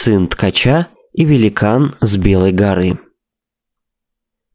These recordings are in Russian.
сын ткача и великан с Белой горы.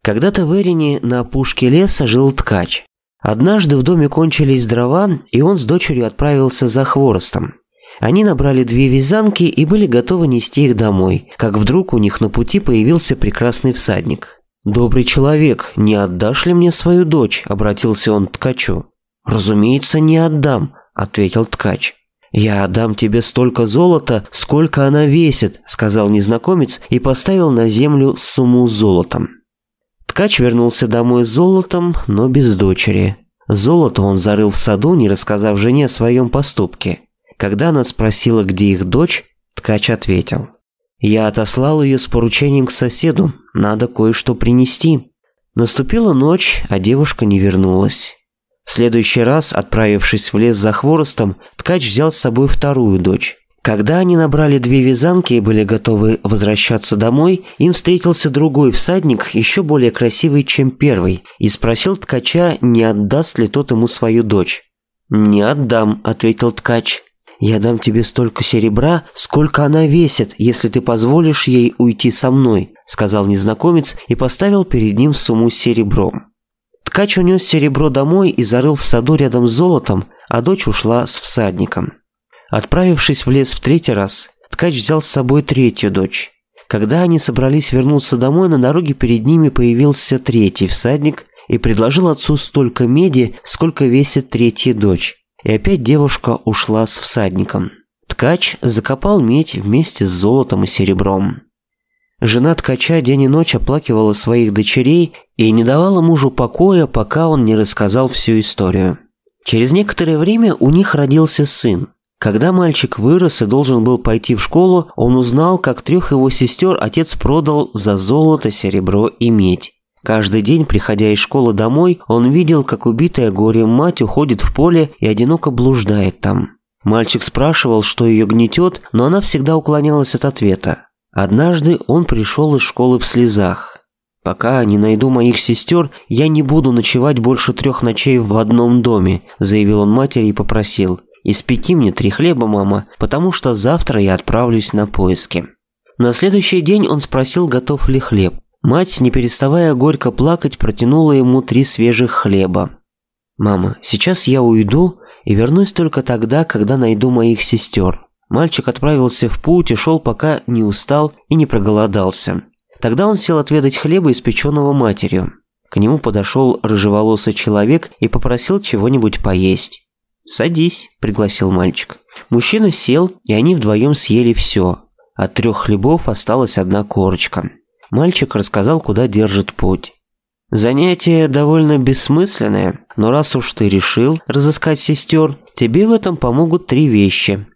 Когда-то в Эрине на опушке леса жил ткач. Однажды в доме кончились дрова, и он с дочерью отправился за хворостом. Они набрали две вязанки и были готовы нести их домой, как вдруг у них на пути появился прекрасный всадник. «Добрый человек, не отдашь ли мне свою дочь?» – обратился он к ткачу. «Разумеется, не отдам», – ответил ткач. «Я отдам тебе столько золота, сколько она весит», — сказал незнакомец и поставил на землю сумму золотом. Ткач вернулся домой с золотом, но без дочери. Золото он зарыл в саду, не рассказав жене о своем поступке. Когда она спросила, где их дочь, ткач ответил. «Я отослал ее с поручением к соседу, надо кое-что принести». Наступила ночь, а девушка не вернулась. Следующий раз, отправившись в лес за хворостом, ткач взял с собой вторую дочь. Когда они набрали две вязанки и были готовы возвращаться домой, им встретился другой всадник, еще более красивый, чем первый, и спросил ткача, не отдаст ли тот ему свою дочь. «Не отдам», — ответил ткач. «Я дам тебе столько серебра, сколько она весит, если ты позволишь ей уйти со мной», — сказал незнакомец и поставил перед ним сумму с серебром. Ткач унес серебро домой и зарыл в саду рядом с золотом, а дочь ушла с всадником. Отправившись в лес в третий раз, ткач взял с собой третью дочь. Когда они собрались вернуться домой, на дороге перед ними появился третий всадник и предложил отцу столько меди, сколько весит третья дочь. И опять девушка ушла с всадником. Ткач закопал медь вместе с золотом и серебром. Жена ткача день и ночь оплакивала своих дочерей и не давала мужу покоя, пока он не рассказал всю историю. Через некоторое время у них родился сын. Когда мальчик вырос и должен был пойти в школу, он узнал, как трех его сестер отец продал за золото, серебро и медь. Каждый день, приходя из школы домой, он видел, как убитая горем мать уходит в поле и одиноко блуждает там. Мальчик спрашивал, что ее гнетет, но она всегда уклонялась от ответа. Однажды он пришел из школы в слезах. «Пока не найду моих сестер, я не буду ночевать больше трех ночей в одном доме», – заявил он матери и попросил. «Испеки мне три хлеба, мама, потому что завтра я отправлюсь на поиски». На следующий день он спросил, готов ли хлеб. Мать, не переставая горько плакать, протянула ему три свежих хлеба. «Мама, сейчас я уйду и вернусь только тогда, когда найду моих сестер», Мальчик отправился в путь и шел, пока не устал и не проголодался. Тогда он сел отведать хлеба, испеченного матерью. К нему подошел рыжеволосый человек и попросил чего-нибудь поесть. «Садись», – пригласил мальчик. Мужчина сел, и они вдвоем съели все. От трех хлебов осталась одна корочка. Мальчик рассказал, куда держит путь. «Занятие довольно бессмысленное, но раз уж ты решил разыскать сестер, тебе в этом помогут три вещи»,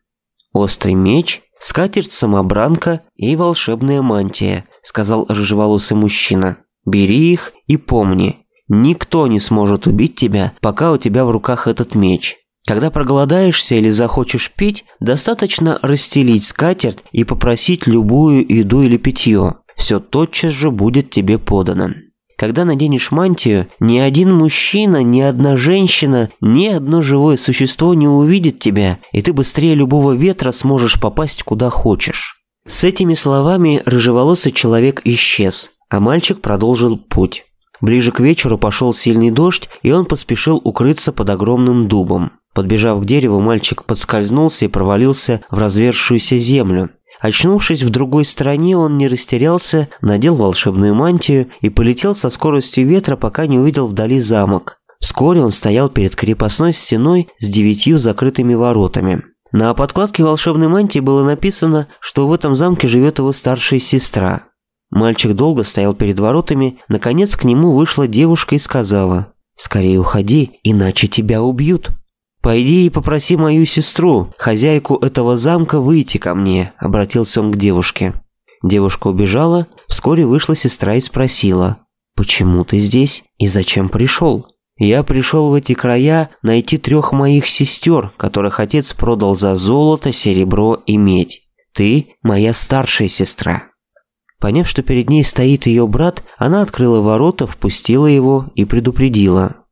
острый меч, скатерть-самобранка и волшебная мантия», — сказал рыжеволосый мужчина. «Бери их и помни, никто не сможет убить тебя, пока у тебя в руках этот меч». Когда проголодаешься или захочешь пить, достаточно расстелить скатерть и попросить любую еду или питье. Все тотчас же будет тебе подано. Когда наденешь мантию, ни один мужчина, ни одна женщина, ни одно живое существо не увидит тебя, и ты быстрее любого ветра сможешь попасть куда хочешь». С этими словами рыжеволосый человек исчез, а мальчик продолжил путь. Ближе к вечеру пошел сильный дождь, и он поспешил укрыться под огромным дубом. Подбежав к дереву, мальчик подскользнулся и провалился в разверзшуюся землю. Очнувшись в другой стране, он не растерялся, надел волшебную мантию и полетел со скоростью ветра, пока не увидел вдали замок. Вскоре он стоял перед крепостной стеной с девятью закрытыми воротами. На подкладке волшебной мантии было написано, что в этом замке живет его старшая сестра. Мальчик долго стоял перед воротами, наконец к нему вышла девушка и сказала «Скорее уходи, иначе тебя убьют». «Пойди и попроси мою сестру, хозяйку этого замка, выйти ко мне», — обратился он к девушке. Девушка убежала, вскоре вышла сестра и спросила, «Почему ты здесь и зачем пришел?» «Я пришел в эти края найти трех моих сестер, которых отец продал за золото, серебро и медь. Ты моя старшая сестра». Поняв, что перед ней стоит ее брат, она открыла ворота, впустила его и предупредила.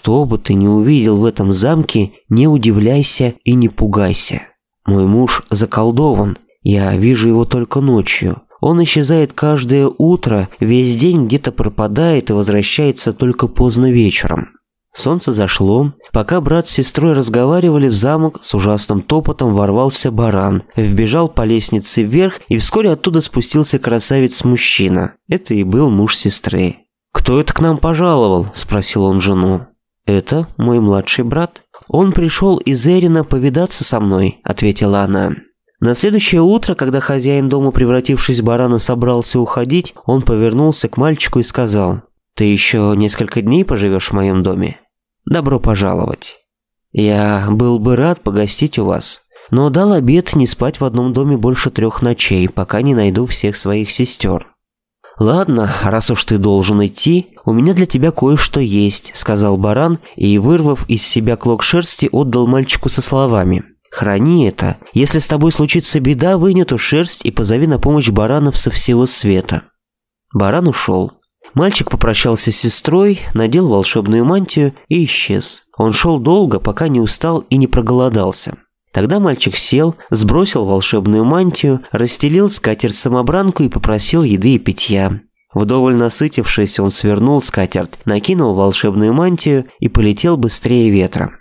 Что бы ты ни увидел в этом замке, не удивляйся и не пугайся. Мой муж заколдован, я вижу его только ночью. Он исчезает каждое утро, весь день где-то пропадает и возвращается только поздно вечером. Солнце зашло. Пока брат с сестрой разговаривали, в замок с ужасным топотом ворвался баран, вбежал по лестнице вверх и вскоре оттуда спустился красавец-мужчина. Это и был муж сестры. «Кто это к нам пожаловал?» – спросил он жену. «Это мой младший брат. Он пришел из Эрина повидаться со мной», — ответила она. На следующее утро, когда хозяин дома, превратившись в барана, собрался уходить, он повернулся к мальчику и сказал, «Ты еще несколько дней поживешь в моем доме? Добро пожаловать. Я был бы рад погостить у вас, но дал обед не спать в одном доме больше трех ночей, пока не найду всех своих сестер. «Ладно, раз уж ты должен идти, у меня для тебя кое-что есть», — сказал баран и, вырвав из себя клок шерсти, отдал мальчику со словами. «Храни это. Если с тобой случится беда, вынь эту шерсть и позови на помощь баранов со всего света». Баран ушел. Мальчик попрощался с сестрой, надел волшебную мантию и исчез. Он шел долго, пока не устал и не проголодался. Тогда мальчик сел, сбросил волшебную мантию, расстелил скатерть-самобранку и попросил еды и питья. Вдоволь насытившись, он свернул скатерть, накинул волшебную мантию и полетел быстрее ветра.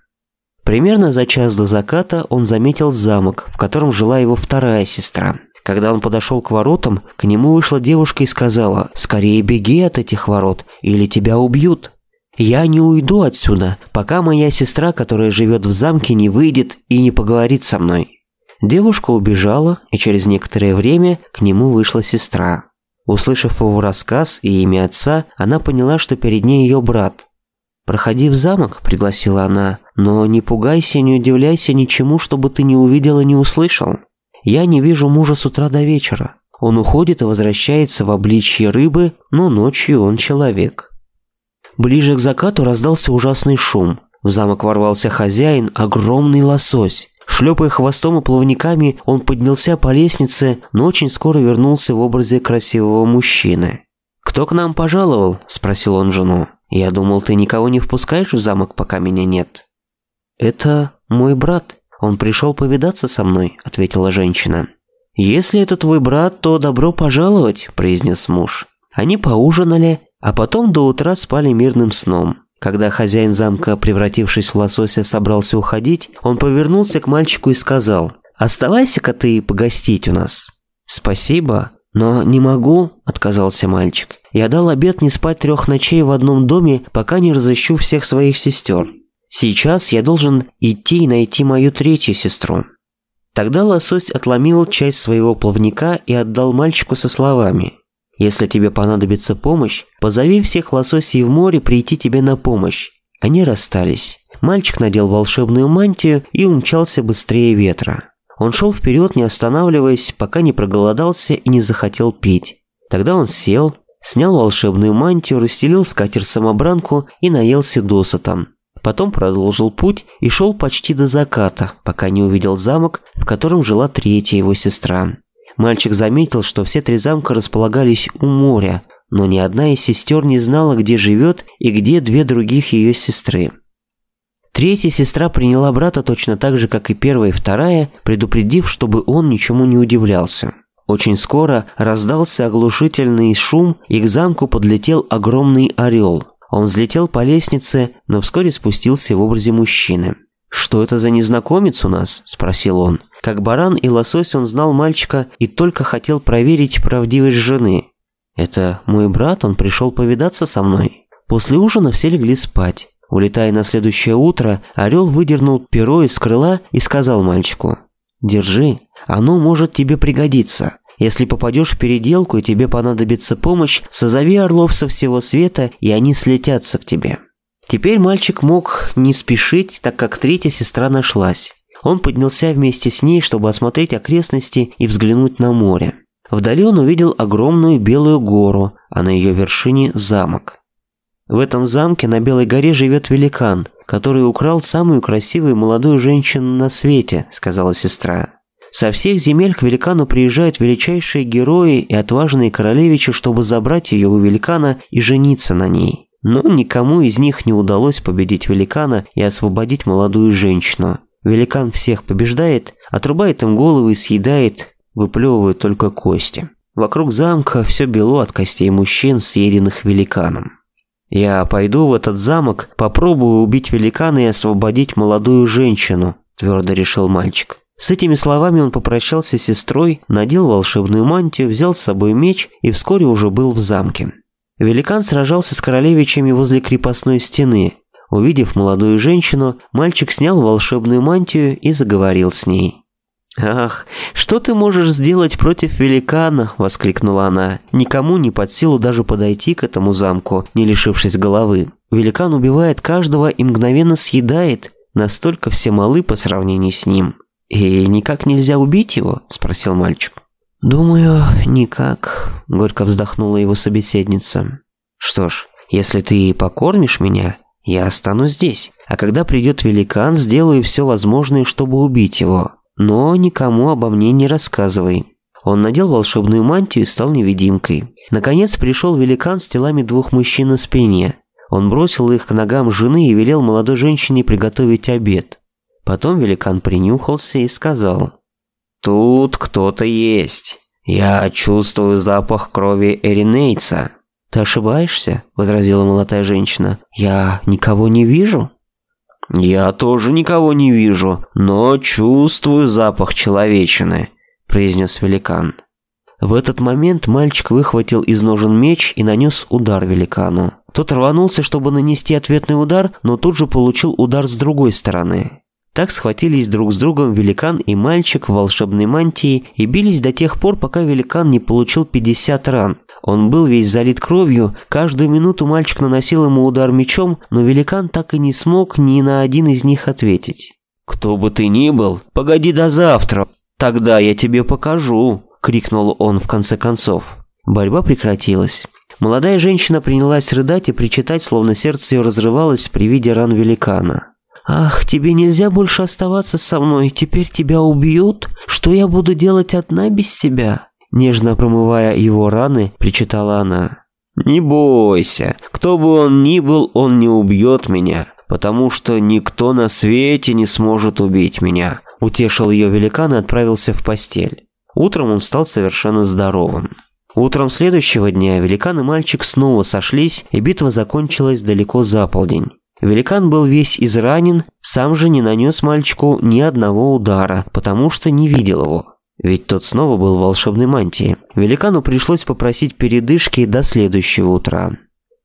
Примерно за час до заката он заметил замок, в котором жила его вторая сестра. Когда он подошел к воротам, к нему вышла девушка и сказала «Скорее беги от этих ворот, или тебя убьют». Я не уйду отсюда, пока моя сестра, которая живет в замке, не выйдет и не поговорит со мной. Девушка убежала, и через некоторое время к нему вышла сестра. Услышав его рассказ и имя отца, она поняла, что перед ней ее брат. «Проходи в замок», — пригласила она, — «но не пугайся, и не удивляйся ничему, чтобы ты не увидел и не услышал. Я не вижу мужа с утра до вечера. Он уходит и возвращается в обличье рыбы, но ночью он человек». Ближе к закату раздался ужасный шум. В замок ворвался хозяин, огромный лосось. Шлепая хвостом и плавниками, он поднялся по лестнице, но очень скоро вернулся в образе красивого мужчины. «Кто к нам пожаловал?» – спросил он жену. «Я думал, ты никого не впускаешь в замок, пока меня нет». «Это мой брат. Он пришел повидаться со мной», – ответила женщина. «Если это твой брат, то добро пожаловать», – произнес муж. Они поужинали, а потом до утра спали мирным сном. Когда хозяин замка, превратившись в лосося, собрался уходить, он повернулся к мальчику и сказал «Оставайся-ка ты погостить у нас». «Спасибо, но не могу», — отказался мальчик. «Я дал обед не спать трех ночей в одном доме, пока не разыщу всех своих сестер. Сейчас я должен идти и найти мою третью сестру». Тогда лосось отломил часть своего плавника и отдал мальчику со словами если тебе понадобится помощь, позови всех лососей в море прийти тебе на помощь». Они расстались. Мальчик надел волшебную мантию и умчался быстрее ветра. Он шел вперед, не останавливаясь, пока не проголодался и не захотел пить. Тогда он сел, снял волшебную мантию, расстелил скатерть самобранку и наелся досытом. Потом продолжил путь и шел почти до заката, пока не увидел замок, в котором жила третья его сестра. Мальчик заметил, что все три замка располагались у моря, но ни одна из сестер не знала, где живет и где две других ее сестры. Третья сестра приняла брата точно так же, как и первая и вторая, предупредив, чтобы он ничему не удивлялся. Очень скоро раздался оглушительный шум, и к замку подлетел огромный орел. Он взлетел по лестнице, но вскоре спустился в образе мужчины. «Что это за незнакомец у нас?» – спросил он. Как баран и лосось он знал мальчика и только хотел проверить правдивость жены. «Это мой брат, он пришел повидаться со мной». После ужина все легли спать. Улетая на следующее утро, орел выдернул перо из крыла и сказал мальчику. «Держи, оно может тебе пригодиться. Если попадешь в переделку и тебе понадобится помощь, созови орлов со всего света, и они слетятся к тебе». Теперь мальчик мог не спешить, так как третья сестра нашлась. Он поднялся вместе с ней, чтобы осмотреть окрестности и взглянуть на море. Вдали он увидел огромную белую гору, а на ее вершине замок. В этом замке на Белой горе живет великан, который украл самую красивую молодую женщину на свете, сказала сестра. Со всех земель к великану приезжают величайшие герои и отважные королевичи, чтобы забрать ее у великана и жениться на ней. Но никому из них не удалось победить великана и освободить молодую женщину. Великан всех побеждает, отрубает им головы и съедает, выплевывая только кости. Вокруг замка все бело от костей мужчин, съеденных великаном. «Я пойду в этот замок, попробую убить великана и освободить молодую женщину», – твердо решил мальчик. С этими словами он попрощался с сестрой, надел волшебную мантию, взял с собой меч и вскоре уже был в замке. Великан сражался с королевичами возле крепостной стены. Увидев молодую женщину, мальчик снял волшебную мантию и заговорил с ней. «Ах, что ты можешь сделать против великана?» – воскликнула она. «Никому не под силу даже подойти к этому замку, не лишившись головы. Великан убивает каждого и мгновенно съедает. Настолько все малы по сравнению с ним». «И никак нельзя убить его?» – спросил мальчик. «Думаю, никак», — горько вздохнула его собеседница. «Что ж, если ты покормишь меня, я останусь здесь, а когда придет великан, сделаю все возможное, чтобы убить его. Но никому обо мне не рассказывай». Он надел волшебную мантию и стал невидимкой. Наконец пришел великан с телами двух мужчин на спине. Он бросил их к ногам жены и велел молодой женщине приготовить обед. Потом великан принюхался и сказал – Тут кто-то есть. Я чувствую запах крови Эринейца. Ты ошибаешься, возразила молодая женщина. Я никого не вижу. Я тоже никого не вижу, но чувствую запах человечины, произнес великан. В этот момент мальчик выхватил из ножен меч и нанес удар великану. Тот рванулся, чтобы нанести ответный удар, но тут же получил удар с другой стороны. Так схватились друг с другом великан и мальчик в волшебной мантии и бились до тех пор, пока великан не получил 50 ран. Он был весь залит кровью, каждую минуту мальчик наносил ему удар мечом, но великан так и не смог ни на один из них ответить. «Кто бы ты ни был, погоди до завтра, тогда я тебе покажу», — крикнул он в конце концов. Борьба прекратилась. Молодая женщина принялась рыдать и причитать, словно сердце ее разрывалось при виде ран великана. «Ах, тебе нельзя больше оставаться со мной, теперь тебя убьют? Что я буду делать одна без тебя?» Нежно промывая его раны, причитала она. «Не бойся, кто бы он ни был, он не убьет меня, потому что никто на свете не сможет убить меня», — утешил ее великан и отправился в постель. Утром он стал совершенно здоровым. Утром следующего дня великан и мальчик снова сошлись, и битва закончилась далеко за полдень. Великан был весь изранен, сам же не нанес мальчику ни одного удара, потому что не видел его. Ведь тот снова был в волшебной мантии. Великану пришлось попросить передышки до следующего утра.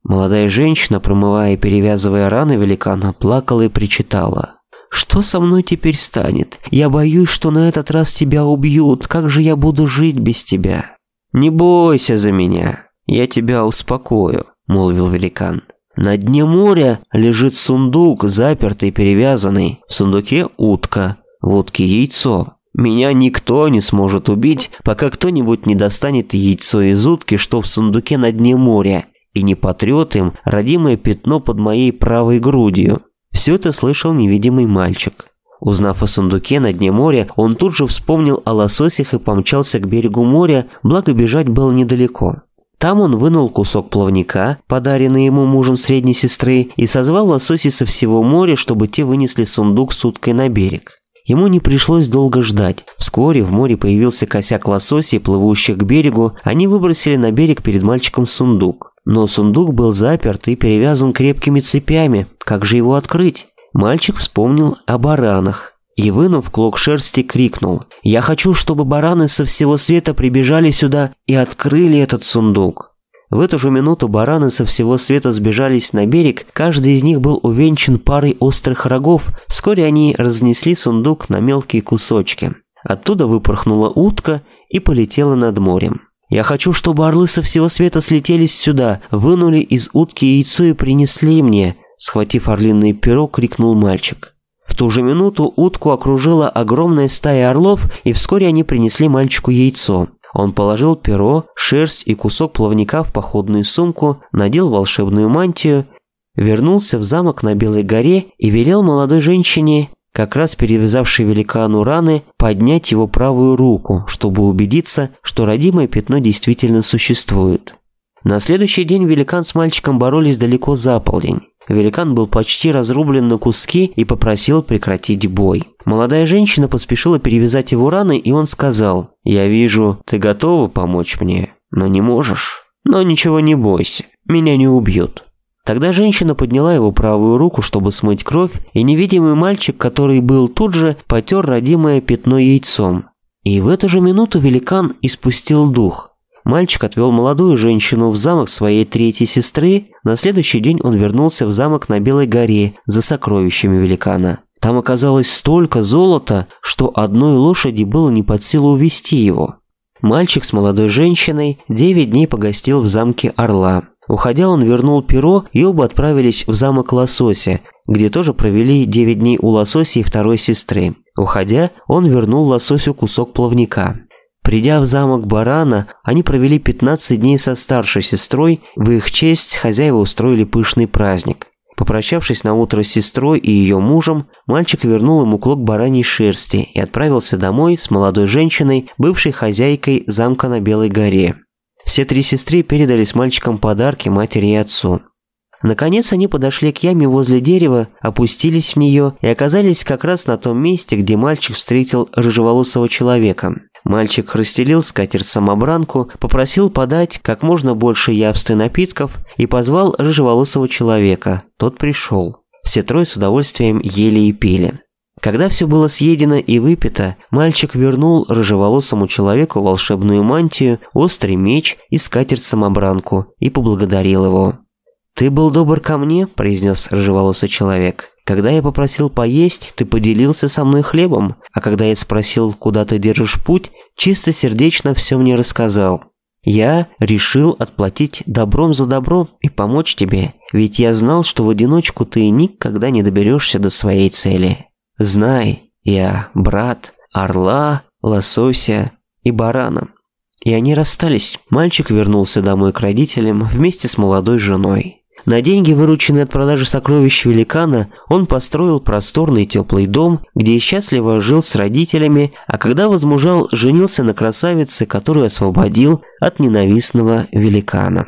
Молодая женщина, промывая и перевязывая раны великана, плакала и причитала. «Что со мной теперь станет? Я боюсь, что на этот раз тебя убьют. Как же я буду жить без тебя?» «Не бойся за меня. Я тебя успокою», — молвил великан. На дне моря лежит сундук, запертый, и перевязанный. В сундуке утка, в утке яйцо. Меня никто не сможет убить, пока кто-нибудь не достанет яйцо из утки, что в сундуке на дне моря, и не потрет им родимое пятно под моей правой грудью. Всё это слышал невидимый мальчик. Узнав о сундуке на дне моря, он тут же вспомнил о лососях и помчался к берегу моря, благо бежать было недалеко. Там он вынул кусок плавника, подаренный ему мужем средней сестры, и созвал лососей со всего моря, чтобы те вынесли сундук с уткой на берег. Ему не пришлось долго ждать. Вскоре в море появился косяк лососей, плывущих к берегу. Они выбросили на берег перед мальчиком сундук. Но сундук был заперт и перевязан крепкими цепями. Как же его открыть? Мальчик вспомнил о баранах и, вынув клок шерсти, крикнул. «Я хочу, чтобы бараны со всего света прибежали сюда и открыли этот сундук». В эту же минуту бараны со всего света сбежались на берег, каждый из них был увенчан парой острых рогов, вскоре они разнесли сундук на мелкие кусочки. Оттуда выпорхнула утка и полетела над морем. «Я хочу, чтобы орлы со всего света слетелись сюда, вынули из утки яйцо и принесли мне», схватив орлиное перо, крикнул мальчик. В ту же минуту утку окружила огромная стая орлов, и вскоре они принесли мальчику яйцо. Он положил перо, шерсть и кусок плавника в походную сумку, надел волшебную мантию, вернулся в замок на Белой горе и велел молодой женщине, как раз перевязавшей великану раны, поднять его правую руку, чтобы убедиться, что родимое пятно действительно существует. На следующий день великан с мальчиком боролись далеко за полдень. Великан был почти разрублен на куски и попросил прекратить бой. Молодая женщина поспешила перевязать его раны, и он сказал, «Я вижу, ты готова помочь мне, но не можешь. Но ничего не бойся, меня не убьют». Тогда женщина подняла его правую руку, чтобы смыть кровь, и невидимый мальчик, который был тут же, потер родимое пятно яйцом. И в эту же минуту великан испустил дух – Мальчик отвел молодую женщину в замок своей третьей сестры. На следующий день он вернулся в замок на Белой горе за сокровищами великана. Там оказалось столько золота, что одной лошади было не под силу увести его. Мальчик с молодой женщиной девять дней погостил в замке Орла. Уходя, он вернул перо, и оба отправились в замок Лосося, где тоже провели девять дней у Лосося и второй сестры. Уходя, он вернул Лососю кусок плавника. Придя в замок Барана, они провели 15 дней со старшей сестрой, в их честь хозяева устроили пышный праздник. Попрощавшись на утро с сестрой и ее мужем, мальчик вернул ему клок бараньей шерсти и отправился домой с молодой женщиной, бывшей хозяйкой замка на Белой горе. Все три сестры передали с мальчиком подарки матери и отцу. Наконец они подошли к яме возле дерева, опустились в нее и оказались как раз на том месте, где мальчик встретил рыжеволосого человека. Мальчик расстелил скатерть-самобранку, попросил подать как можно больше явств напитков и позвал рыжеволосого человека. Тот пришел. Все трое с удовольствием ели и пили. Когда все было съедено и выпито, мальчик вернул рыжеволосому человеку волшебную мантию, острый меч и скатерть-самобранку и поблагодарил его. «Ты был добр ко мне», – произнес рыжеволосый человек. Когда я попросил поесть, ты поделился со мной хлебом, а когда я спросил, куда ты держишь путь, чисто сердечно все мне рассказал. Я решил отплатить добром за добро и помочь тебе, ведь я знал, что в одиночку ты никогда не доберешься до своей цели. Знай, я брат орла, лосося и барана. И они расстались. Мальчик вернулся домой к родителям вместе с молодой женой. На деньги, вырученные от продажи сокровищ великана, он построил просторный теплый дом, где счастливо жил с родителями, а когда возмужал, женился на красавице, которую освободил от ненавистного великана.